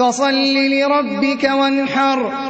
فَصَلِّ لِرَبِّكَ وَانْحَرْ